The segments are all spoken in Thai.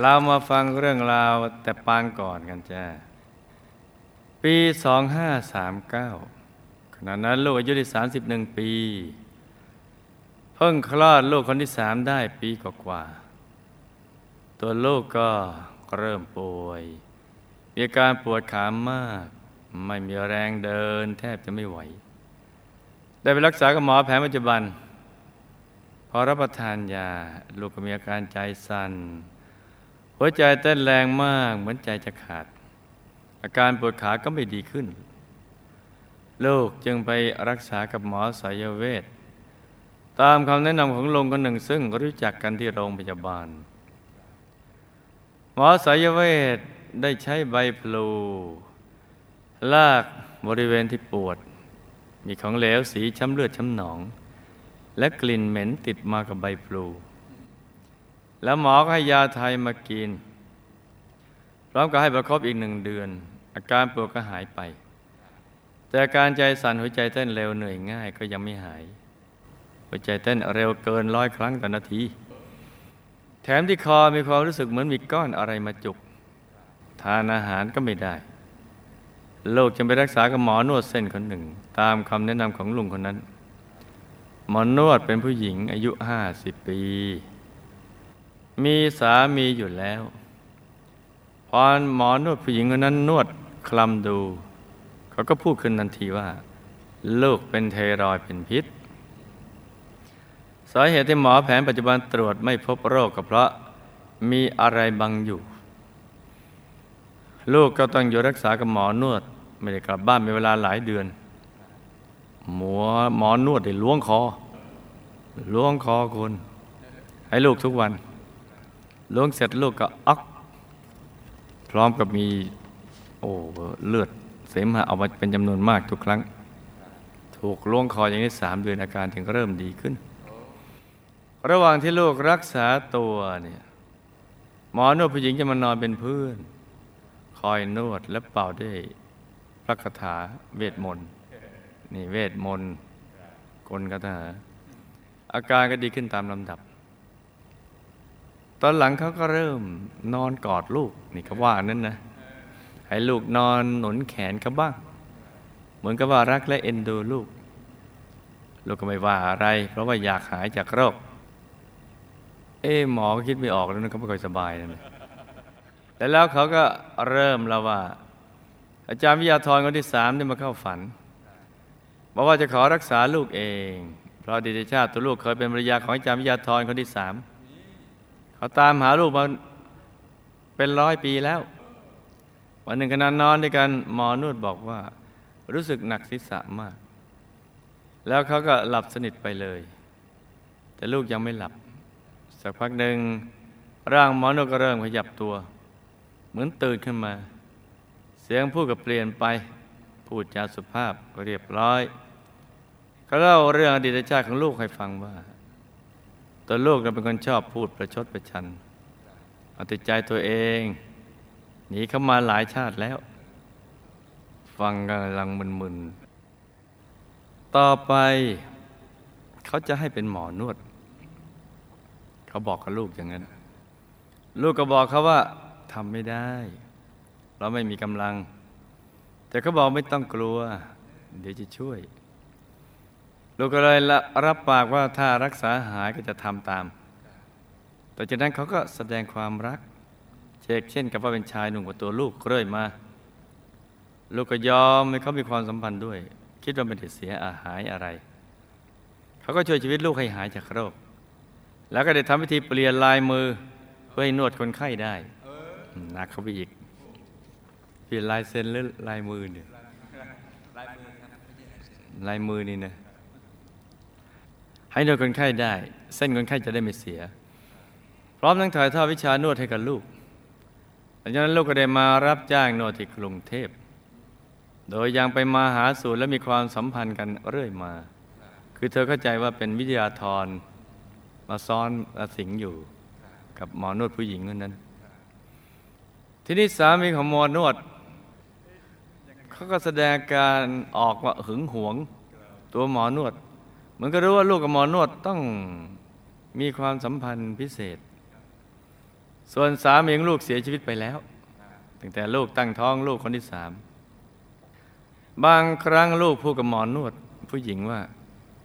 เรามาฟังเรื่องราวแต่ปางก่อนกันจ้า ปี 2539 ขณะนั้นลูกอายุได้ 31 ปี เพิ่งคลอดลูกคนที่สามได้ปีกว่า ตัวลูกก็เริ่มป่วย มีอาการปวดขามาก ไม่มีแรงเดินแทบจะไม่ไหว ได้ไปรักษากับหมอแผนปัจจุบัน พอรับประทานยาลูกก็มีอาการใจสัน่น หัวใจเต้นแรงมากเหมือนใจจะขาด อาการปวดขาก็ไม่ดีขึ้น ลูกจึงไปรักษากับหมอสายเวทตามคำแนะนำของลุงคนหนึ่งซึ่งรู้จักกันที่โรงพยาบาล หมอสายเวทได้ใช้ใบพลู ลากบริเวณที่ปวด มีของเหลวสีช้ำเลือดช้ำหนอง และกลิ่นเหม็นติดมากับใบพลู แล้วหมอก็ให้ยาไทยมากิน พร้อมกับให้ประคบอีกหนึ่งเดือน อาการปวดก็หายไป แต่อาการใจสั่นหัวใจเต้นเร็วเหนื่อยง่ายก็ยังไม่หาย หัวใจเต้นเร็วเกินร้อยครั้งต่อนาที แถมที่คอมีความรู้สึกเหมือนมีก้อนอะไรมาจุก ทานอาหารก็ไม่ได้โลกจึงไปรักษากับหมอนวดเส้นคนหนึ่ง ตามคำแนะนำของลุงคนนั้น หมอนวดเป็นผู้หญิงอายุห้าสิบปี มีสามีอยู่แล้วพอหมอนวดผู้หญิงคนนั้นนวดคลำดู เขาก็พูดขึ้นทันทีว่า ลูกเป็นเทรอยเป็นพิษ สาเหตุที่หมอแผนปัจจุบันตรวจไม่พบโรคก็เพราะมีอะไรบังอยู่ ลูกก็ต้องอยู่รักษากับหมอนวด ไม่ได้กลับบ้านเป็นเวลาหลายเดือน หมอหมอนวดได้ล้วงคอล้วงคอคุณให้ลูกทุกวัน ล้วงเสร็จลูกก็อัก พร้อมกับมีโอ้เลือดเสมหะออกมาเป็นจำนวนมากทุกครั้ง ถูกล้วงคออย่างนี้สามเดือนอาการถึงเริ่มดีขึ้น ระหว่างที่ลูกรักษาตัวเนี่ยหมอนวดผู้หญิงจะมานอนเป็นเพื่อน คอยนวดและเป่าด้วยพระคาถาเวทมนต์นี่เวทมนต์กลคาถาอาการก็ดีขึ้นตามลำดับ ตอนหลังเขาก็เริ่มนอนกอดลูกนี่เขาว่านั้นนะให้ลูกนอนหนุนแขนเขาบ้าง เหมือนกับว่ารักและเอ็นดูลูก ลูกก็ไม่ว่าอะไร เพราะว่าอยากหายจากโรค เอ๊หมอก็คิดไม่ออกแล้วนะเขาไม่ค่อยสบายนะแต่แล้วเขาก็เริ่มแล้วว่า อาจารย์วิทยาธรคนที่สามได้มาเข้าฝันบอกว่าจะขอรักษาลูกเอง เพราะดิตชาติตัวลูกเคยเป็นภรรยาของอาจารย์วิทยาธรคนที่สาม เขาตามหาลูกมาเป็นร้อยปีแล้ว วันหนึ่งขณะนอนด้วยกันหมอนวดบอกว่า รู้สึกหนักศีรษะมาก แล้วเขาก็หลับสนิทไปเลย แต่ลูกยังไม่หลับ สักพักหนึ่งร่างหมอนวดก็เริ่มขยับตัว เหมือนตื่นขึ้นมา เสียงพูดก็เปลี่ยนไป พูดจาสุภาพเรียบร้อยเขาเล่าเรื่องอดีตชาติของลูกให้ฟังว่า ตัวลูกเราเป็นคนชอบพูดประชดประชันเอาแต่ใจตัวเอง หนีเข้ามาหลายชาติแล้ว ฟังกำลังมึนๆ ต่อไป เขาจะให้เป็นหมอนวด เขาบอกกับลูกอย่างนั้น ลูกก็บอกเขาว่าทำไม่ได้ เราไม่มีกำลัง แต่เขาบอกไม่ต้องกลัว เดี๋ยวจะช่วย ลูกก็เลยรับปากว่าถ้ารักษาหายก็จะทำตาม ต่อจากนั้นเขาก็แสดงความรัก เช็คเช่นกับว่าเป็นชายหนุ่มกับตัวลูกเรื่อยมา ลูกก็ยอมให้เขามีความสัมพันธ์ด้วย คิดว่าไม่ได้เสียอาหายอะไร เขาก็ช่วยชีวิตลูกให้หายจากโรค แล้วก็ได้ทำพิธีเปลี่ยนลายมือเพื่อให้นวดคนไข้ได้หนักเข้าไปอีกเปลี่ยนลายเซ็นหรือลายมือเนี่ยลายมือนี่นะ ให้นวดคนไข้ได้ เส้นคนไข้จะได้ไม่เสีย พร้อมทั้งถ่ายทอดวิชานวดให้กับลูกหลังจากนั้นลูกก็ได้มารับจ้างนวดที่กรุงเทพ โดยยังไปมาหาสู่และมีความสัมพันธ์กันเรื่อยมา คือเธอเข้าใจว่าเป็นวิทยาธรมาซ้อนมาสิงอยู่กับหมอนวดผู้หญิงคนนั้น ทีนี้สามีของหมอนวดเขาก็แสดงการออกว่าหึงหวง ตัวหมอนวด มือนก็รู้ว่าลูกกับหมอนวดต้องมีความสัมพันธ์พิเศษ ส่วนสามีของลูกเสียชีวิตไปแล้วตั้งแต่ลูกตั้งท้องลูกคนที่สามบางครั้งลูกพูดกับหมอนวด ผู้หญิงว่า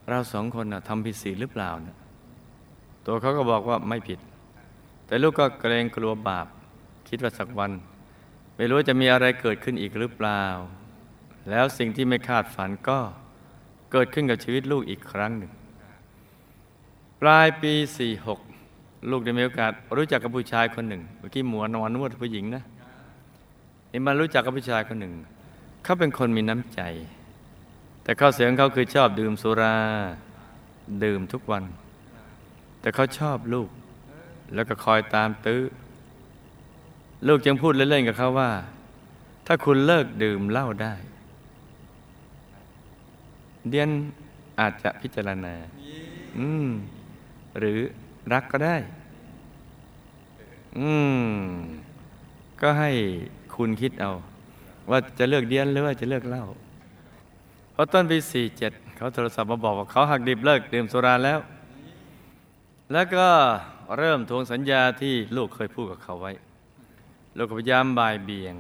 เราสองคนนะทำผิดศีลหรือเปล่านะตัวเขาก็บอกว่าไม่ผิด แต่ลูกก็เกรงกลัวบาป คิดว่าสักวัน ไม่รู้จะมีอะไรเกิดขึ้นอีกหรือเปล่า แล้วสิ่งที่ไม่คาดฝันก็ เกิดขึ้นกับชีวิตลูกอีกครั้งหนึ่ง ปลายปี 46 ลูกได้มีโอกาส รู้จักกับผู้ชายคนหนึ่งเมื่อกี้หมวนอนนวดผู้หญิงนะนี่มารู้จักกับผู้ชายคนหนึ่ง เขาเป็นคนมีน้ำใจ แต่ข้อเสียงเขาคือชอบดื่มสุรา ดื่มทุกวัน แต่เขาชอบลูก แล้วก็คอยตามตื้อ ลูกจึงพูดเล่นๆกับเขาว่า ถ้าคุณเลิกดื่มเหล้าได้ เดียนอาจจะพิจารณา อืม หรือรักก็ได้ อืม ก็ให้คุณคิดเอา ว่าจะเลือกเดียนหรือว่าจะเลือกเหล้าพอต้นปีสี่เจ็ดเขาโทรศัพท์มาบอกว่าเขาหักดิบเลิกดื่มสุราแล้ว แล้วก็เริ่มทวงสัญญาที่ลูกเคยพูดกับเขาไว้ ลูกก็พยายามบ่ายเบี่ยง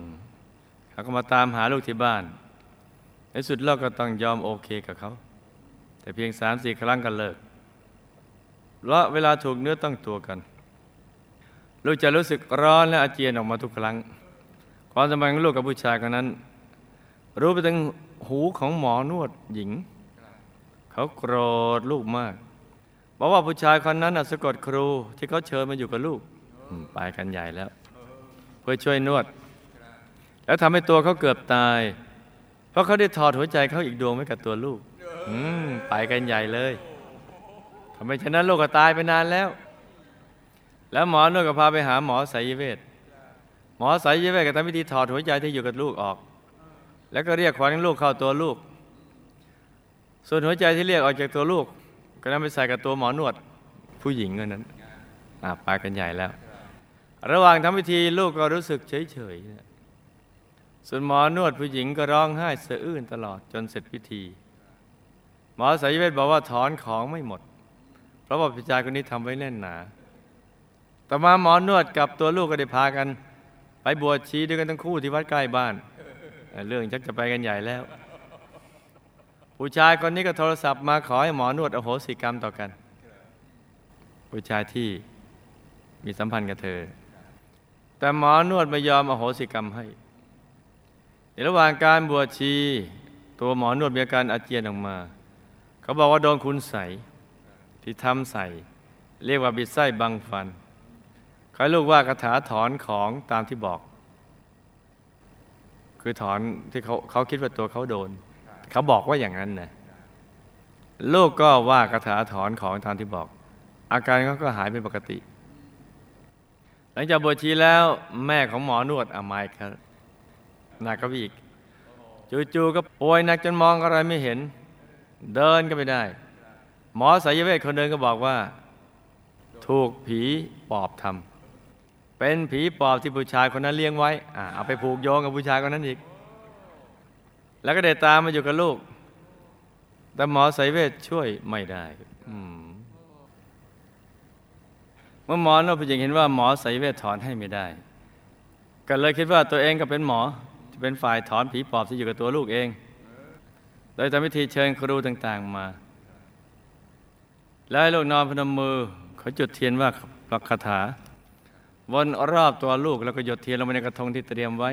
เขาก็มาตามหาลูกที่บ้าน สุดเราก็ต้องยอมโอเคกับเขา แต่เพียงสามสี่ครั้งก็เลิกเพราะเวลาถูกเนื้อต้องตัวกัน ลูกจะรู้สึกร้อนและอาเจียนออกมาทุกครั้ง ความสัมพันธ์ของลูกกับผู้ชายคนนั้น รู้ไปถึงหูของหมอนวดหญิง เขาโกรธลูกมากบอกว่าผู้ชายคนนั้นสะกดครูที่เขาเชิญมาอยู่กับลูกไปกันใหญ่แล้ว เพื่อช่วยนวด แล้วทำให้ตัวเขาเกือบตาย ราะเขาได้ถอดหัวใจเขาอีกดวงไว้กับตัวลูก อืมไปกันใหญ่เลยทำไมฉะนั้นลูกก็ตายไปนานแล้ว แล้วหมอนวดก็พาไปหาหมอสายเวท หมอสายเวทก็ทำวิธีถอดหัวใจที่อยู่กับลูกออก แล้วก็เรียกขวัญลูกเข้าตัวลูก ส่วนหัวใจที่เรียกออกจากตัวลูก ก็นำไปใส่กับตัวหมอนวด ผู้หญิงเท่านั้นอ่าไปกันใหญ่แล้ว ระหว่างทำพิธีลูกก็รู้สึกเฉยๆ ส่วนหมอนวดผู้หญิงก็ร้องไห้สะอื้นตลอดจนเสร็จพิธี หมอสายเวทบอกว่าถอนของไม่หมด เพราะว่าพิจารคนนี้ทำไว้แน่นหนา ต่อมาหมอนวดกับตัวลูกก็ได้พากัน ไปบวชชีด้วยกันทั้งคู่ที่วัดใกล้บ้าน เรื่องชักจะไปกันใหญ่แล้ว ผู้ชายคนนี้ก็โทรศัพท์มาขอให้หมอนวดอโหสิกรรมต่อกัน ผู้ชายที่มีสัมพันธ์กับเธอ แต่หมอนวดไม่ยอมอโหสิกรรมให้ ในระหว่างการบวชชี ตัวหมอนวดมีอาการอาเจียนออกมา เขาบอกว่าโดนคุณใสที่ทำใส่ เรียกว่าบิดไส้บังฟันเขาลูกว่าคาถาถอนของตามที่บอก คือถอนที่เขาเขาคิดว่าตัวเขาโดน เขาบอกว่าอย่างนั้นนะลูกก็ว่าคาถาถอนของตามที่บอก อาการเขาก็หายเป็นปกติ หลังจากบวชชีแล้วแม่ของหมอนวดอามายครับ หนักก็อีก จู่ๆก็ป่วยหนักจนมองอะไรไม่เห็น เดินก็ไม่ได้ หมอสายเวทคนเดินก็บอกว่า ถูกผีปอบทำเป็นผีปอบที่ผู้ชายคนนั้นเลี้ยงไว้อ่าเอาไปผูกโยงกับผู้ชายคนนั้นอีก แล้วก็เดตามมาอยู่กับลูก แต่หมอสายเวทช่วยไม่ได้อืเมื่อหมอนวดผู้หญิงเห็นว่าหมอสายเวทถอนให้ไม่ได้ ก็เลยคิดว่าตัวเองก็เป็นหมอ จะเป็นฝ่ายถอนผีปอบที่อยู่กับตัวลูกเอง โดยทำพิธีเชิญครูต่างๆมา แล้วให้ลูกนอนพนมมือเขาจุดเทียนว่าปลักคาถา วนรอบตัวลูกแล้วก็หยดเทียนลงไปในกระทงที่เตรียมไว้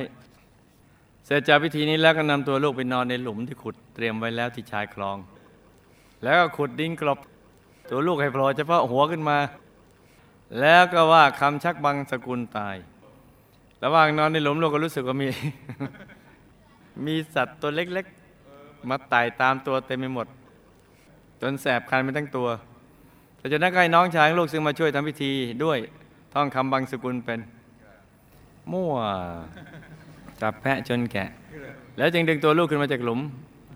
เสร็จจากพิธีนี้แล้วก็นำตัวลูกไปนอนในหลุมที่ขุดเตรียมไว้แล้วที่ชายคลอง แล้วก็ขุดดินกลบตัวลูกให้โผล่เฉพาะหัวขึ้นมา แล้วก็ว่าคำชักบังสกุลตาย ระหว่างนอนในหลุมลูกก็รู้สึกว่ามี มีสัตว์ตัวเล็กๆ มาไต่ตามตัวเต็มไปหมด จนแสบคันไปทั้งตัวแต่จากนั้นก็ให้น้องชายลูกซึ่งมาช่วยทำพิธีด้วยท่องคำบังสกุลเป็น มั่วจับแพะจนแกะ แล้วจึงดึงตัวลูกขึ้นมาจากหลุม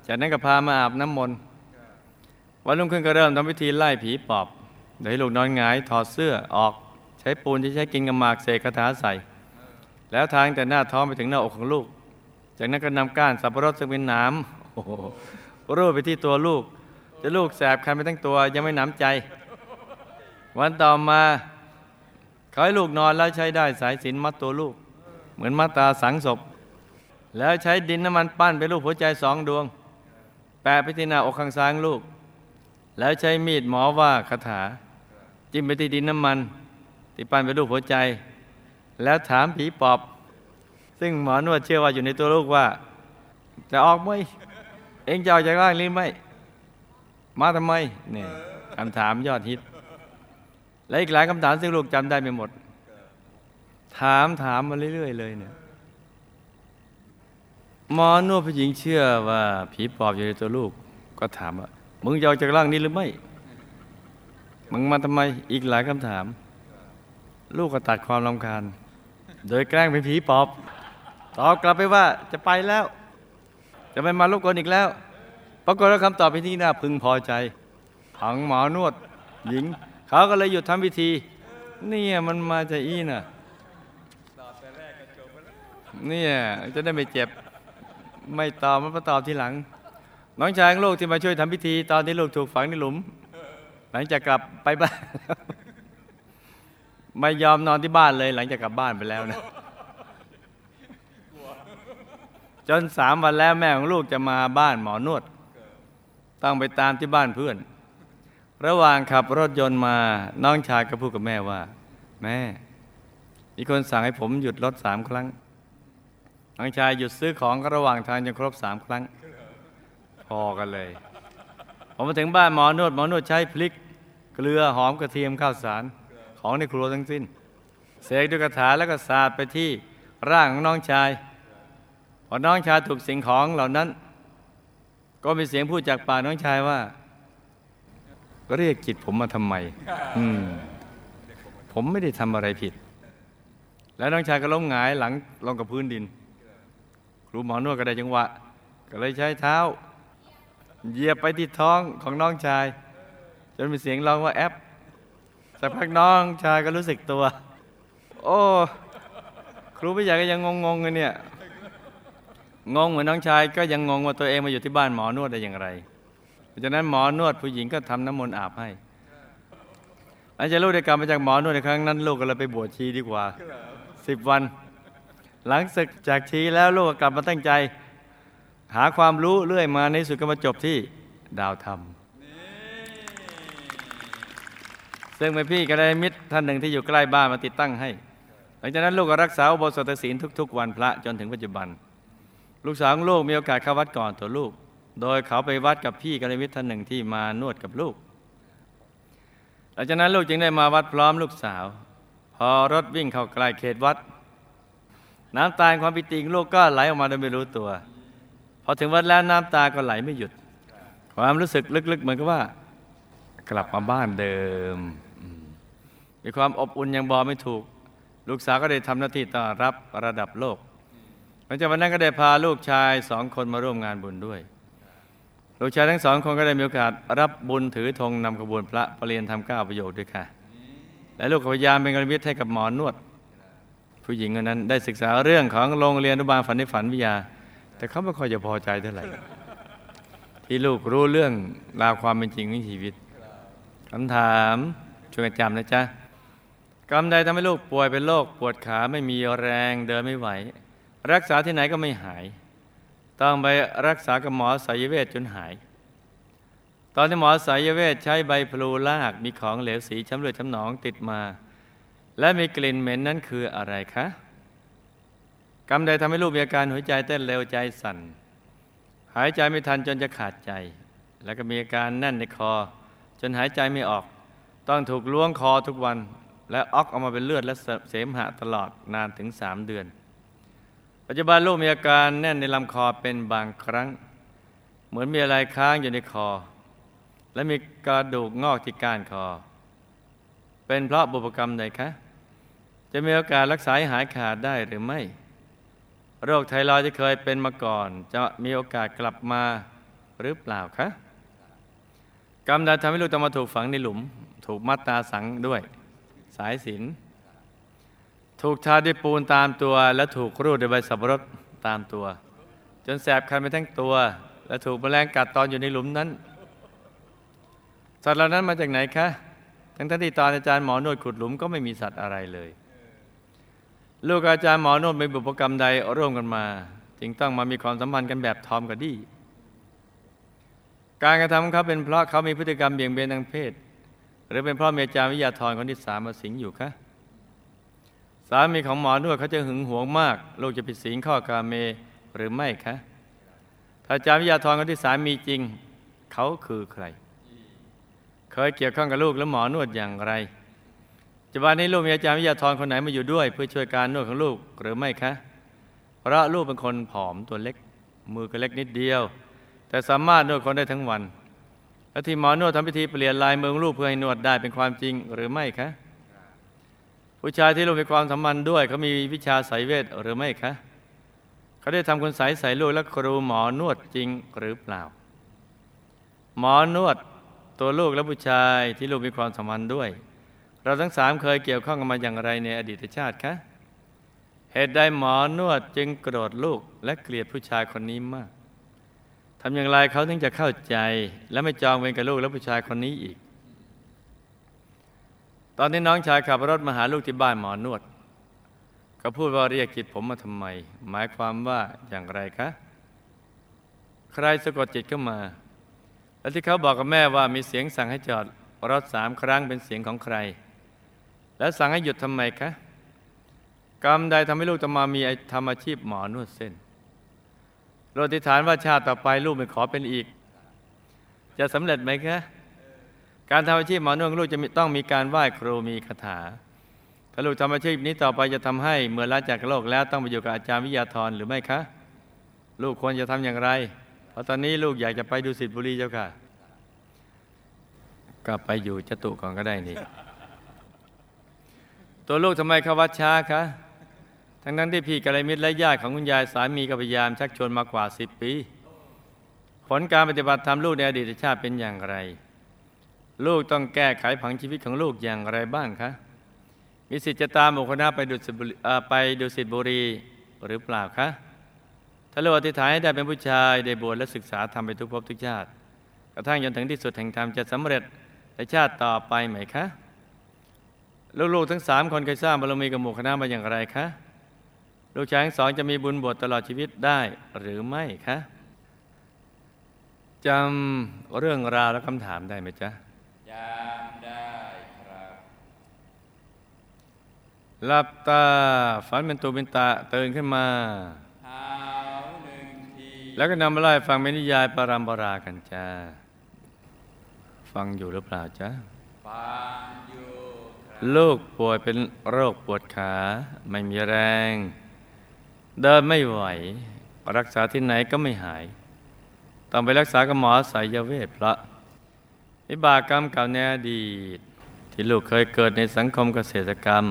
จากนั้นก็พามาอาบน้ำมนต์วันรุ่งขึ้นก็เริ่มทำพิธีไล่ผีปอบโดยให้ลูกนอนหงายถอดเสื้อออกใช้ปูนที่ใช้กินกับหมากเสกคาถาใส่ แล้วทางแต่หน้าท้องไปถึงหน้าอกของลูก จากนั้นก็นำก้านสับปะรดซึ่งเป็นหน้ำรูดไปที่ตัวลูก จะลูกแสบคันไปทั้งตัวยังไม่หน้ำใจ วันต่อมาเขาให้ลูกนอนแล้วใช้ได้สายสินมัดตัวลูก เหมือนมัดตาสังศพ แล้วใช้ดินน้ำมันปั้นเป็นรูปหัวใจสองดวง แปะไปที่หน้าอกข้างซ้ายลูก แล้วใช้มีดหมอว่าคาถา จิ้มไปที่ดินน้ำมันที่ปั้นเป็นรูปหัวใจ แล้วถามผีปอบ ซึ่งหมอนวดเชื่อว่าอยู่ในตัวลูกว่า จะออกไหมเองจะออกจากร่างหรือไม่ มาทำไมเนี่ยคำถามยอดฮิต และอีกหลายคำถามซึ่งลูกจำได้ไม่หมด ถามถามมาเรื่อยๆเลยเนี่ยหมอนวดผู้หญิงเชื่อว่า ผีปอบอยู่ในตัวลูก ก็ถามว่ามึงจะออกจากร่างนี้หรือไม่ มึงมาทำไมอีกหลายคำถาม ลูกก็ตัดความรำคาญ โดยแกล้งเป็นผีปอบ ตอบกลับไปว่าจะไปแล้ว จะไม่มารบกวนอีกแล้ว ปรากฏว่าคำตอบเป็นที่น่าพึงพอใจผังหมอนวดหญิง เขาก็เลยหยุดทำพิธี เนี่ยมันมาจากอีน่ะเนี่ยจะได้ไม่เจ็บไม่ตอบมันมาตอบทีหลัง น้องชายของลูกที่มาช่วยทำพิธี ตอนที่ลูกถูกฝังในหลุม หลังจากกลับไปบ้าน ไม่ยอมนอนที่บ้านเลยหลังจากกลับบ้านไปแล้วนะจนสามวันแล้วแม่ของลูกจะมาบ้านหมอนวด ต้องไปตามที่บ้านเพื่อน ระหว่างขับรถยนต์มาน้องชายก็พูดกับแม่ว่า แม่มีคนสั่งให้ผมหยุดรถสามครั้งน้องชายหยุดซื้อของก็ระหว่างทางจนครบสามครั้ง พอกันเลย ผมมาถึงบ้านหมอนวดหมอนวดใช้พริก เกลือหอมกระเทียมข้าวสาร ของในครัวทั้งสิ้น เสกด้วยคาถาแล้วก็สาดไปที่ร่างของน้องชาย พอน้องชายถูกสิ่งของเหล่านั้น ก็มีเสียงพูดจากปากน้องชายว่า เรียกจิตผมมาทำไม อืม ผมไม่ได้ทำอะไรผิด แล้วน้องชายก็ล้มหงายหลังลงกับพื้นดิน ครูหมอนวดก็ได้จังหวะ ก็เลยใช้เท้าเหยียบไปที่ท้องของน้องชายจนมีเสียงร้องว่าแอป สักพักน้องชายก็รู้สึกตัว โอ้ ครูไม่ใหญ่ก็ยังงงๆเลยเนี่ย งงเหมือนน้องชายก็ยังงงว่าตัวเองมาอยู่ที่บ้านหมอนวดได้อย่างไรเพราะฉะนั้นหมอนวดผู้หญิงก็ทำน้ำมนต์อาบให้หลังจากลูกได้กลับมาจากหมอนวดในครั้งนั้นลูกก็เลยไปบวชชีดีกว่าสิบวัน หลังศึกจากชีแล้วลูกก็กลับมาตั้งใจ หาความรู้เรื่อยมาในสุดก็มาจบที่ดาวธรรม ซึ่งเป็นพี่กระไดมิตรท่านหนึ่งที่อยู่ใกล้บ้านมาติดตั้งให้ หลังจากนั้นลูกก็รักษาอุโบสถศีลทุก ๆ วันพระจนถึงปัจจุบัน ลูกสาวของลูกมีโอกาสเข้าวัดก่อนตัวลูก โดยเขาไปวัดกับพี่กระไดมิตรท่านหนึ่งที่มานวดกับลูก หลังจากนั้นลูกจึงได้มาวัดพร้อมลูกสาว พอรถวิ่งเข้าใกล้เขตวัด น้ำตาความปิติของลูกก็ไหลออกมาโดยไม่รู้ตัวพอถึงวัดแล้วน้ำตาก็ไหลไม่หยุด ความรู้สึกลึกๆเหมือนกับว่า กลับมาบ้านเดิม มีความอบอุ่นยังบอกไม่ถูก ลูกสาวก็ได้ทำหน้าที่ต้อนรับระดับโลกหลังจากวันนั้นก็ได้พาลูกชายสองคนมาร่วมงานบุญด้วย ลูกชายทั้งสองคนก็ได้มีโอกาสรับบุญถือธงนำขบวนพระประเรียนทำเก้าประโยชน์ด้วยค่ะ และลูกก็พยายามเป็นกรมิตรให้กับหมอนวด ผู้หญิงคนนั้นได้ศึกษาเรื่องของโรงเรียนอนุบาลฝันในฝันวิทยา แต่เขาไม่ค่อยจะพอใจเท่าไหร่ที่ลูกรู้เรื่องราวความเป็นจริงของชีวิตคำถามช่วยกันจำนะจ๊ะ กรรมใดทำให้ลูกป่วยเป็นโรคปวดขาไม่มีแรงเดินไม่ไหว รักษาที่ไหนก็ไม่หาย ต้องไปรักษากับหมอสายเวทจนหาย ตอนที่หมอสายเวทใช้ใบพลูลากมีของเหลวสีช้ำเลือดช้ำหนองติดมา และมีกลิ่นเหม็นนั้นคืออะไรคะกรรมใดทำให้ลูกมีอาการหัวใจเต้นเร็วใจสั่น หายใจไม่ทันจนจะขาดใจ แล้วก็มีอาการแน่นในคอ จนหายใจไม่ออก ต้องถูกล้วงคอทุกวัน และออกออกมาเป็นเลือดและเสมหะตลอดนานถึงสามเดือน ปัจจุบันลูกมีอาการแน่นในลำคอเป็นบางครั้ง เหมือนมีอะไรค้างอยู่ในคอ และมีกระดูกงอกที่ก้านคอ เป็นเพราะบุพกรรมใดคะ จะมีโอกาสรักษาให้หายขาดได้หรือไม่ โรคไทรอยด์ที่เคยเป็นมาก่อน จะมีโอกาสกลับมาหรือเปล่าคะกรรมใดทำให้ลูกต้องมาถูกฝังในหลุม ถูกมัดตาสังด้วย สายสินถูกทาด้วยปูนตามตัว และถูกรูดด้วยใบสับปะรดตามตัว จนแสบคันไปทั้งตัว และถูกแมลงกัดตอนอยู่ในหลุมนั้นสัตว์เหล่านั้นมาจากไหนคะทั้งที่ตอนอาจารย์หมอนวดขุดหลุมก็ไม่มีสัตว์อะไรเลย ลูกอาจารย์หมอนวดมีบุพกรรมใดร่วมกันมา จึงต้องมามีความสัมพันธ์กันแบบทอมกับดี้การกระทำของเขาเป็นเพราะเขามีพฤติกรรมเบี่ยงเบนทางเพศ หรือเป็นเพราะเมีอาจารย์วิยาธรคนที่สามมาสิงอยู่คะสามีของหมอนวดเขาจะหึงหวงมาก ลูกจะผิดศีลข้อกาเมหรือไม่คะถ้าจารย์วิยาธรคนที่สามมีจริง เขาคือใคร เคยเกี่ยวข้องกับลูกและหมอนวดอย่างไรจะวันนี้ลูกมีอาจารย์วิทยาธรคนไหนมาอยู่ด้วย เพื่อช่วยการนวดของลูกหรือไม่คะ เพราะลูกเป็นคนผอมตัวเล็ก มือก็เล็กนิดเดียว แต่สามารถนวดคนได้ทั้งวัน และที่หมอนวดทำพิธีเปลี่ยนลายมือลูกเพื่อให้นวดได้เป็นความจริงหรือไม่คะผู้ชายที่ลูกมีความสัมพันธ์ด้วยเขามีวิชาสายเวทหรือไม่คะเขาได้ทำคุณสายใส่ลูกและครูหมอนวดจริงหรือเปล่า หมอนวดตัวลูกและผู้ชายที่ลูกมีความสัมพันธ์ด้วย เราทั้งสามเคยเกี่ยวข้องกันมาอย่างไรในอดีตชาติคะเหตุใดหมอนวดจึงโกรธลูกและเกลียดผู้ชายคนนี้มาก ทำอย่างไรเขาถึงจะเข้าใจ และไม่จองเวรกับลูกและผู้ชายคนนี้อีก ตอนที่น้องชายขับรถมาหาลูกที่บ้านหมอนวด ก็พูดว่าเรียกจิตผมมาทำไม หมายความว่าอย่างไรคะ ใครสะกดจิตเข้ามา และที่เขาบอกกับแม่ว่ามีเสียงสั่งให้จอดรถสามครั้งเป็นเสียงของใคร แล้วสั่งให้หยุดทำไมคะกรรมใดทำให้ลูกต้องมามีทำอาชีพหมอนวดเส้น โรติฐานว่าชาติต่อไปลูกไม่ขอเป็นอีก จะสำเร็จไหมคะ การทำอาชีพหมอนวดลูกจะต้องมีการไหว้ครูมีคาถาถ้าลูกทำอาชีพนี้ต่อไปจะทำให้เมื่อลาจากโลกแล้วต้องไปอยู่กับอาจารย์วิทยาธรหรือไม่คะ ลูกควรจะทำอย่างไร เพราะตอนนี้ลูกอยากจะไปดูสิทธิบุรีเจ้าค่ะก็ไปอยู่จตุก่อนก็ได้นี่ ตัวลูกทำไมเข้าวัดช้าคะ ทั้งนั้นที่พี่กัลยมิตรและญาติของคุณยายสามีก็พยายามชักชวนมากว่าสิบปี ผลการปฏิบัติธรรมลูกในอดีตชาติเป็นอย่างไร ลูกต้องแก้ไขผังชีวิตของลูกอย่างไรบ้างคะมีสิทธิ์จะตามอุคณะไปดูสิบุรีไปดูสิบุรีหรือเปล่าคะถ้าลูกอธิษฐานให้ได้เป็นผู้ชายได้บวชและศึกษาทำไปทุกภพทุกชาติกระทั่งจนถึงที่สุดแห่งธรรมจะสำเร็จในชาติต่อไปไหมคะ ลูกๆทั้งสามคนเคยสร้างบารมีกับหมู่คณะมาอย่างไรคะ ลูกชายทั้งสองจะมีบุญบวชตลอดชีวิตได้หรือไม่คะจำเรื่องราวและคำถามได้ไหมจ๊ะจำได้ครับหลับตาฝันเป็นตัวเป็นตาตื่นขึ้นมาเท้าหนึ่งทีแล้วก็นำมาไล่ฟังเมนิยายปรามปรากันจ้าฟังอยู่หรือเปล่าจ๊ะฟังอยู่ครับลูกป่วยเป็นโรคปวดขาไม่มีแรง เดินไม่ไหว รักษาที่ไหนก็ไม่หาย ต้องไปรักษากับหมอสายเวทเพระวิบากกรรมเก่าในอดีต ที่ลูกเคยเกิดในสังคมเกษตรกรรม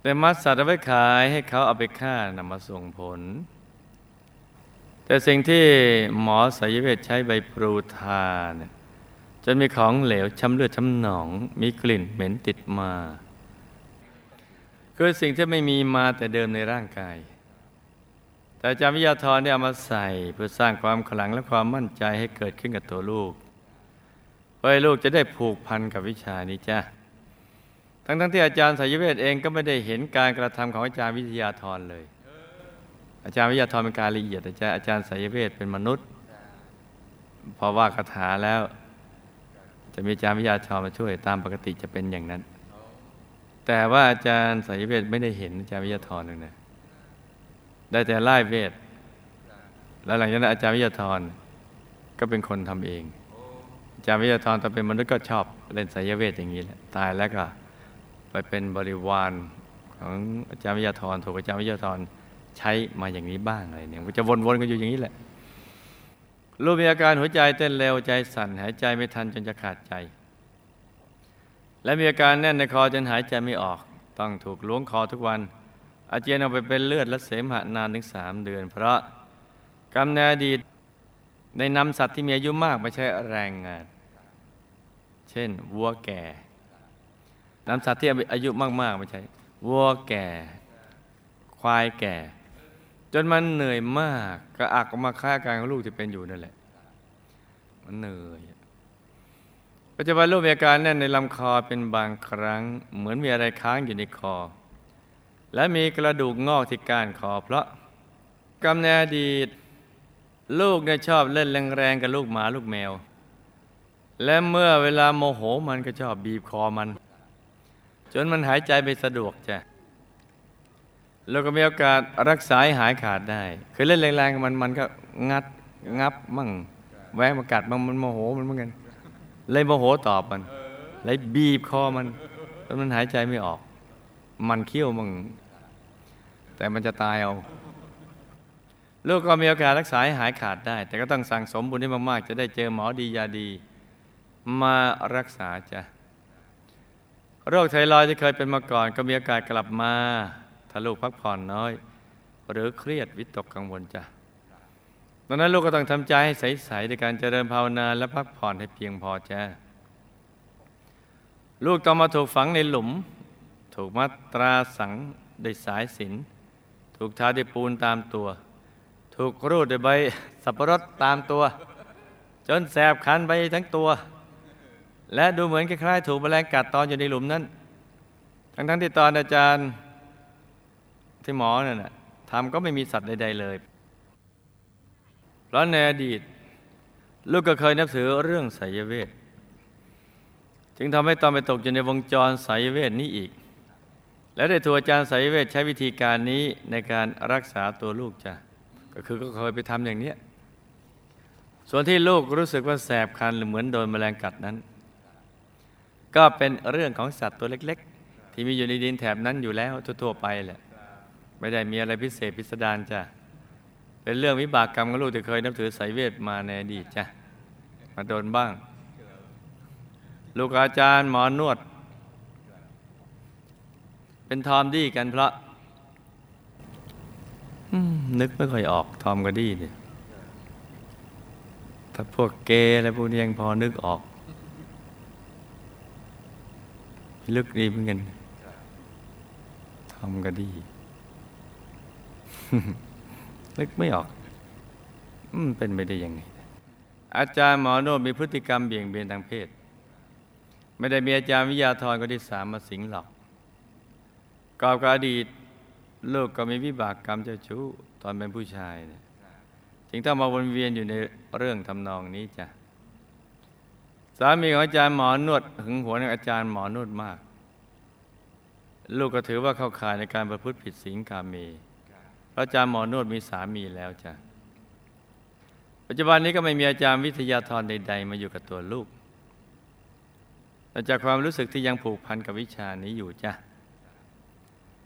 แต่มัดสัตว์เอาไว้ขายให้เขาเอาไปฆ่านำมาส่งผล แต่สิ่งที่หมอสายเวทใช้ใบพลูทาเนี่ยจนมีของเหลวช้ำเลือดช้ำหนอง มีกลิ่นเหม็นติดมา คือสิ่งที่ไม่มีมาแต่เดิมในร่างกาย แต่อาจารย์วิทยาธรได้เอามาใส่เพื่อสร้างความขลังและความมั่นใจให้เกิดขึ้นกับตัวลูกเพื่อให้ลูกจะได้ผูกพันกับวิชานี้จ้ะทั้งทั้งที่อาจารย์สายเวทเองก็ไม่ได้เห็นการกระทำของอาจารย์วิทยาธรเลย อาจารย์วิทยาธรเป็นการละเอียดอาจารย์อาจารย์สายเวทเป็นมนุษย์ พอว่าคาถาแล้ว จะมีอาจารย์วิทยาธรมาช่วยตามปกติจะเป็นอย่างนั้น แต่ว่าอาจารย์สายเวทไม่ได้เห็นอาจารย์วิทยาธรเลยนะได้แต่ไล่เวท แล้วหลังจากนั้นอาจารย์วิทยาธรก็เป็นคนทำเอง อาจารย์วิทยาธรตอนเป็นมนุษย์ก็ชอบเล่นสายเวทอย่างนี้แหละ ตายแล้วก็ไปเป็นบริวารของอาจารย์วิทยาธรถูกอาจารย์วิทยาธรใช้มาอย่างนี้บ้างอะไรเนี่ยมันจะวนๆกันอยู่อย่างนี้แหละลูกมีอาการหัวใจเต้นเร็วใจสั่นหายใจไม่ทันจนจะขาดใจ และมีอาการแน่นในคอจนหายใจไม่ออก ต้องถูกล้วงคอทุกวัน อาเจียนออกไปเป็นเลือดและเสมหะนานถึงสามเดือน เพราะกรรมในอดีตในนำสัตว์ที่มีอายุมากมาใช้แรงงาน เช่น วัวแก่นำสัตว์ที่อายุมากๆมาใช้วัวแก่ ควายแก่ จนมันเหนื่อยมาก ก็อักออกมาค่าการของลูกที่เป็นอยู่นั่นแหละ มันเหนื่อย ปัจจุบันลูกมีอาการแน่นในลำคอเป็นบางครั้ง เหมือนมีอะไรค้างอยู่ในคอ และมีกระดูกงอกที่ก้านคอ เพราะกำเนิดอดีต ลูกเนี่ยชอบเล่นแรงๆกับลูกหมาลูกแมว และเมื่อเวลาโมโหมันก็ชอบบีบคอมัน จนมันหายใจไม่สะดวกจ้ะแล้วก็มีโอกาสรักษาหหายขาดได้ คือเล่นแรงๆกับมันมันก็งัดงับมั่งแวงมากัดมันมันโมโหมันเหมือนกัน เลยโมโหตอบมันเลยบีบคอมันจนมันหายใจไม่ออก มันเคี้ยวมั่งแต่มันจะตายเอา ลูกก็มีโอกาสรักษาให้หายขาดได้ แต่ก็ต้องสั่งสมบุญให้มากๆ จะได้เจอหมอดียาดี มารักษาจ้ะโรคไทรอยด์ที่เคยเป็นมาก่อน ก็มีโอกาสกลับมา ถ้าลูกพักผ่อนน้อย หรือเครียดวิตกกังวลจ้ะ ดังนั้นลูกก็ต้องทำใจให้ใสๆในการเจริญภาวนาและพักผ่อนให้เพียงพอจ้ะลูกต้องมาถูกฝังในหลุม ถูกมัดตราสังด้วยสายสินถูกทาด้วยปูนตามตัว ถูกรูดด้วยใบสับปะรดตามตัว จนแสบคันไปทั้งตัว และดูเหมือนคล้ายๆถูกแมลงกัดตอนอยู่ในหลุมนั้น ทั้งๆที่ตอนอาจารย์ที่หมอนั่นทำก็ไม่มีสัตว์ใดๆเลย เพราะในอดีต ลูกก็เคยนับถือเรื่องไสยเวท จึงทำให้ตอนไปตกอยู่ในวงจรไสยเวทนี้อีก แล้วได้ถูกอาจารย์ไสยเวทใช้วิธีการนี้ในการรักษาตัวลูกจ้ะก็คือก็เคยไปทำอย่างเนี้ยส่วนที่ลูกรู้สึกว่าแสบคันหรือเหมือนโดนแมลงกัดนั้น ก็เป็นเรื่องของสัตว์ตัวเล็ก ๆ ที่มีอยู่ในดินแถบนั้นอยู่แล้วทั่วๆไปแหละ ไม่ได้มีอะไรพิเศษพิสดารจ้ะ เป็นเรื่องวิบากกรรมของลูกที่เคยนับถือสายเวทมาในอดีตจ้ะมาโดนบ้าง ลูกอาจารย์หมอนวด เป็นทอมดี้กันเพราะนึกไม่ค่อยออกทอมกับดี้เนี่ยถ้าพวกเกย์อะไรพวกนี้ยังพอนึกออก ลึกดีเหมือนกันทอมกับดี้ นึกไม่ออก อืมเป็นไปได้ยังไง อาจารย์หมอโนดมีพฤติกรรมเบี่ยงเบนทางเพศ ไม่ได้มีอาจารย์วิทยาธรคนที่สามมาสิงหรอกกอบกับอดีตลูกก็มีวิบากกรรมเจ้าชู้ตอนเป็นผู้ชายเนี่ยจึงต้องมาวนเวียนอยู่ในเรื่องทำนองนี้จ้ะสามีของอาจารย์หมอนวดหึงหวงอาจารย์หมอนวดมาก ลูกก็ถือว่าเข้าข่ายในการประพฤติผิดศีลกาเมเพระอาจารย์หมอนวดมีสามีแล้วจ้ะปัจจุบันนี้ก็ไม่มีอาจารย์วิทยาธรใด ๆ มาอยู่กับตัวลูกแต่จากความรู้สึกที่ยังผูกพันกับวิชานี้อยู่จ้ะ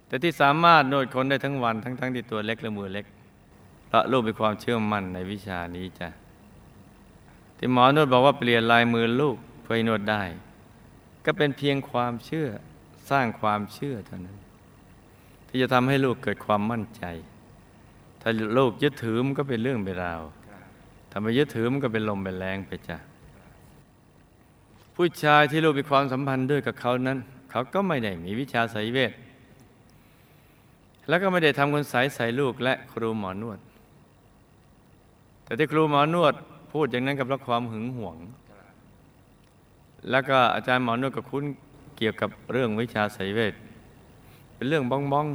แต่ที่สามารถโนดคนได้ทั้งวันทั้งๆทที่ตัวเล็กและมือเล็กเพราะลูกมีความเชื่อมั่นในวิชานี้จ้ะที่หมอนวดบอกว่าเปลี่ยนลายมือลูกเพื่อให้นวดได้ ก็เป็นเพียงความเชื่อสร้างความเชื่อเท่านั้น ที่จะทำให้ลูกเกิดความมั่นใจ ถ้าลูกยึดถือมันก็เป็นเรื่องเป็นราวถ้าไม่ยึดถือมันก็เป็นลมเป็นแรงไปจ้ะผู้ชายที่ลูกมีความสัมพันธ์ด้วยกับเขานั้น เขาก็ไม่ได้มีวิชาไสยเวท แล้วก็ไม่ได้ทำคนสายใส่ลูกและครูหมอนวด แต่ที่ครูหมอนวดพูดอย่างนั้นกับเพราะความหึงหวง แล้วก็อาจารย์หมอนวดก็คุ้นเกี่ยวกับเรื่องวิชาไสยเวท เป็นเรื่องบ้องบ้อง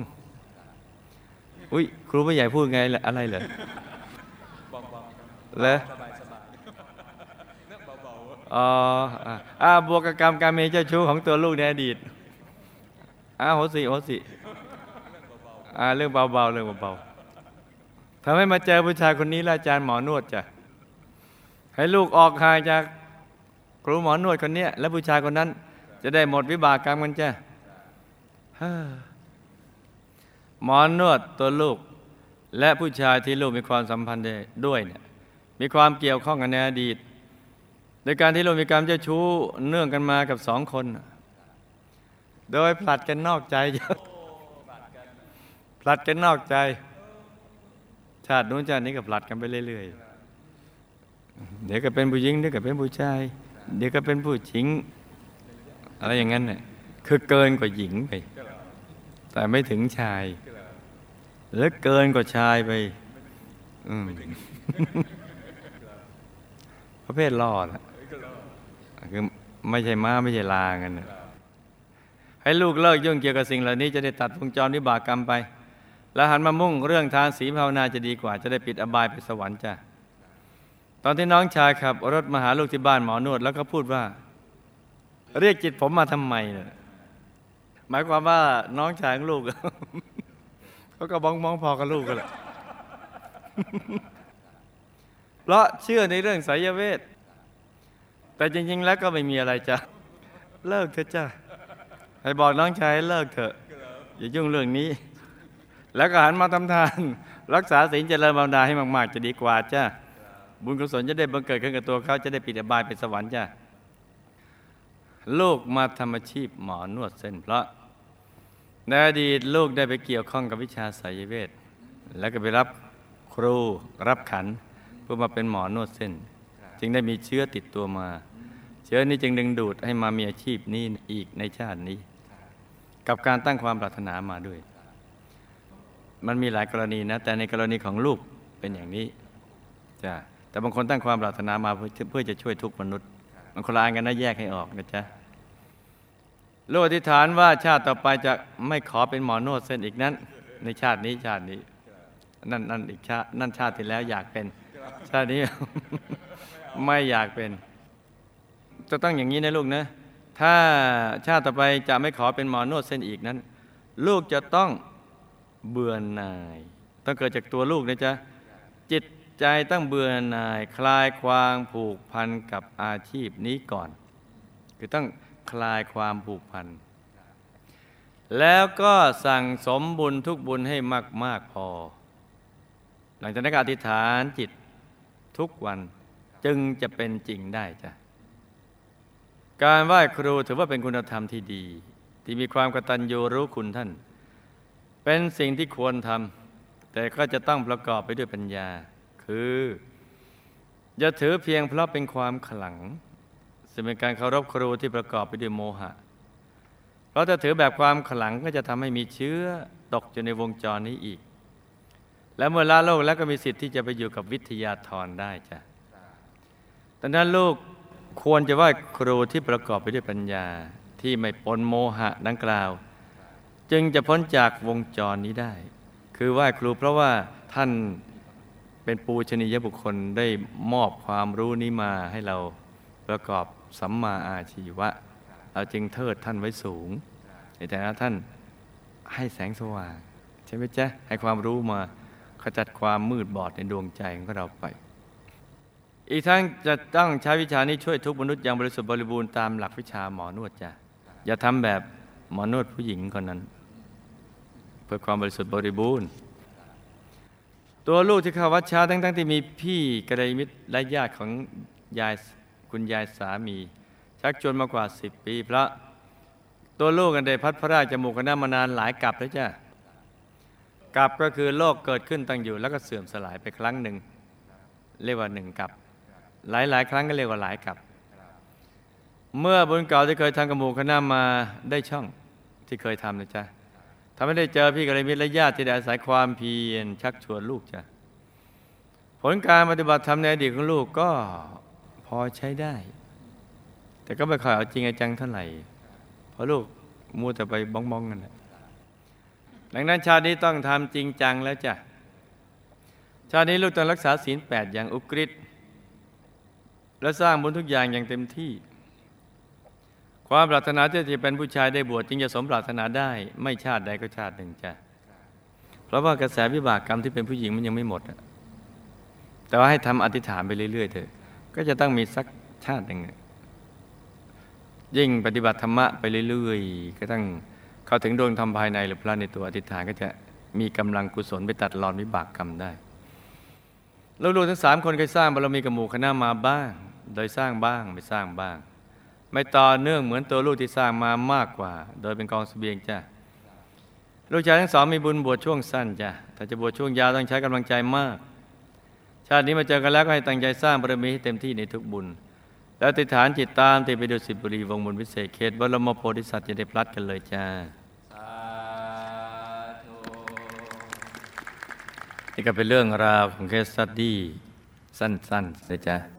อุ้ยครูไม่ใหญ่พูดไงล่ะอะไรเหรอบอกบอกเลยสบายสบายเรื่องเบาอ๋ออะอ่าบวกกับกรรมการเมเจ้าชู้ของตัวลูกในอดีตอ่าโหสิโหสิอ่าเรื่องเบาๆเรื่องเบาๆทำให้มาเจอผู้ชายคนนี้และอาจารย์หมอนวดจ้ะให้ลูกออกห่างจากครูหมอนวดคนเนี้ยและผู้ชายคนนั้น จะได้หมดวิบากกรรมกันจ้ะฮ่า หมอนวดตัวลูก และผู้ชายที่ลูกมีความสัมพันธ์ด้วยเนี่ยมีความเกี่ยวข้องกันในอดีต โดยการที่ลูกมีกรรมเจ้าชู้เนื่องกันมากับสองคน โดยผลัดกันนอกใจผลัดกันนอกใจ ชาตินู้นชาตินี้ก็ผลัดกันไปเรื่อยๆ เดี๋ยวก็เป็นผู้หญิงเดี๋ยวก็เป็นผู้ชาย เดี๋ยวก็เป็นผู้หญิง อะไรอย่างนั้นเนี่ยคือเกินกว่าหญิงไป แต่ไม่ถึงชายหรือเกินกว่าชายไปอืมประเภทรอดอะคือไม่ใช่ม้าไม่ใช่ลากันนะให้ลูกเลิกยุ่งเกี่ยวกับสิ่งเหล่านี้จะได้ตัดวงจรวิบากกรรมไป แล้วหันมามุ่งเรื่องทานศีลภาวนาจะดีกว่า จะได้ปิดอบายไปสวรรค์จ้ะตอนที่น้องชายขับ รถมาหาลูกที่บ้านหมอนวด แล้วก็พูดว่า เรียกจิตผมมาทำไมเนี่ย หมายความว่าน้องชายของลูกเขาก็บ้องมองพอกับลูกกันแหละเพราะเชื่อในเรื่องสายเวท แต่จริง ๆ แล้วก็ไม่มีอะไรจ้ะเลิกเถอะจ้ะให้บอกน้องชายเลิกเถอะ อย่ายุ่งเรื่องนี้ แล้วก็หันมาทำทาน รักษาศีลเจริญบำนาให้มาก ๆ จะดีกว่าจ้ะบุญกุศลจะได้บังเกิดขึ้นกับตัวเขาจะได้ปิดอบายไปสวรรค์จ้ะลูกมาทำอาชีพหมอนวดเส้นเพราะ ในอดีตลูกได้ไปเกี่ยวข้องกับวิชาสายเวท แล้วก็ไปรับครูรับขันเพื่อมาเป็นหมอนวดเส้น จึงได้มีเชื้อติดตัวมา เชื้อนี้จึงดึงดูดให้มามีอาชีพนี้อีกในชาตินี้ กับการตั้งความปรารถนามาด้วย มันมีหลายกรณีนะ แต่ในกรณีของลูกเป็นอย่างนี้จ้ะแต่บางคนตั้งความปรารถนามาเพื่อเพื่อจะช่วยทุกมนุษย์ มันคนละอันกันนะแยกให้ออกนะจ๊ะ ลูกอธิษฐานว่าชาติต่อไปจะไม่ขอเป็นหมอนวดเส้นอีกนั้น ในชาตินี้ชาตินี้ นั่นนั่นอีกชาตินั่นชาติที่แล้วอยากเป็น ชาตินี้ไม่อยากเป็น จะต้องอย่างนี้นะลูกนะถ้าชาติต่อไปจะไม่ขอเป็นหมอนวดเส้นอีกนั้น ลูกจะต้องเบื่อหน่าย ต้องเกิดจากตัวลูกนะจ๊ะจิตใจต้องเบื่อหน่าย คลายความผูกพันกับอาชีพนี้ก่อน คือต้อง คลายความผูกพัน แล้วก็สั่งสมบุญทุกบุญให้มาก ๆ พอ หลังจากนั้นก็อธิษฐานจิตทุกวันจึงจะเป็นจริงได้จ้ะการไหว้ครูถือว่าเป็นคุณธรรมที่ดี ที่มีความกตัญญูรู้คุณท่าน เป็นสิ่งที่ควรทำแต่ก็จะต้องประกอบไปด้วยปัญญา คือ อย่าถือเพียงเพราะเป็นความขลัง ซึ่งเป็นการเคารพครูที่ประกอบไปด้วยโมหะ เพราะถ้าถือแบบความขลังก็จะทำให้มีเชื้อตกอยู่ในวงจรนี้อีก และเมื่อละโลกแล้วก็มีสิทธิ์ที่จะไปอยู่กับวิทยาธรได้จ้ะดังนั้นลูกควรจะไหว้ครูที่ประกอบไปด้วยปัญญาที่ไม่ปนโมหะดังกล่าว จึงจะพ้นจากวงจรนี้ได้ คือไหว้ครูเพราะว่าท่านเป็นปูชนียบุคคลได้มอบความรู้นี้มาให้เราประกอบ สัมมาอาชีวะ เราจึงเทิดท่านไว้สูงในแต่ละท่านให้แสงสว่าง ใช่ไหมจ๊ะ ให้ความรู้มาขจัดความมืดบอดในดวงใจของเราไป อีกทั้งจะต้องใช้วิชานี้ช่วยทุกมนุษย์อย่างบริสุทธิ์บริบูรณ์ตามหลักวิชาหมอนวดจ้ะอย่าทำแบบหมอนวดผู้หญิงคนนั้น เพื่อความบริสุทธิ์บริบูรณ์ตัวลูกที่เข้าวัดช้าทั้งๆที่มีพี่กระไดมิตรและญาติของยาย คุณยายสามี ชักชวนมากว่าสิบปีพระตัวลูกกันได้พัดพระราชจมูกกันมานานหลายกับแล้วจ้ะกับก็คือโลกเกิดขึ้นตั้งอยู่ แล้วก็เสื่อมสลายไปครั้งหนึ่ง เรียกว่าหนึ่งกับ หลายๆครั้งก็เรียกว่าหลายกับ เมื่อบุญเก่าที่เคยทำกับหมู่คณะมาได้ช่องที่เคยทำนะจ๊ะทำให้ได้เจอพี่กระมิตรและญาติที่ได้อาศัยความเพียรชักชวนลูกจ้ะผลการปฏิบัติธรรมในอดีตของลูกก็ อใช้ได้ แต่ก็ไม่ค่อยเอาจริงเอาจังเท่าไหร่ เพราะลูกมัวแต่ไปบ้องๆกันแหละดังนั้นชาตินี้ต้องทำจริงจังแล้วจ้ะ ชาตินี้ลูกต้องรักษาศีลแปดอย่างอุกฤษและสร้างบุญทุกอย่างอย่างเต็มที่ ความปรารถนาที่จะเป็นผู้ชายได้บวชจึงจะสมปรารถนาได้ไม่ชาติใดก็ชาติหนึ่งจ้ะ เพราะว่ากระแสวิบากกรรมที่เป็นผู้หญิงมันยังไม่หมดอะแต่ว่าให้ทำอธิษฐานไปเรื่อยๆเถอะ ก็จะต้องมีสักชาติหนึ่งยิ่งปฏิบัติธรรมะไปเรื่อยๆ ก็ต้องเข้าถึงดวงธรรมภายในหรือพระในตัวอธิษฐานก็จะมีกำลังกุศลไปตัดรอนวิบากกรรมได้ลูกทั้งสามคนเคยสร้างบารมีกับหมู่คณะมาบ้าง โดยสร้างบ้างไม่สร้างบ้าง ไม่ต่อเนื่องเหมือนตัวลูกที่สร้างมามากกว่า โดยเป็นกองเสบียงจ้ะลูกชายทั้งสองมีบุญบวชช่วงสั้นจ้ะถ้าจะบวชช่วงยาวต้องใช้กำลังใจมาก ชาตินี้มาเจอกันแล้วก็ให้ตั้งใจสร้างบารมีให้เต็มที่ในทุกบุญ แล้วติฐานจิตตามติไปดูสิบุรีวงบุญวิเศษเขตบรมโพธิสัตว์จะได้พลัดกันเลยจ้าสาธุนี่ก็เป็นเรื่องราวของเคสสตดี้สั้นๆนะจ๊ะ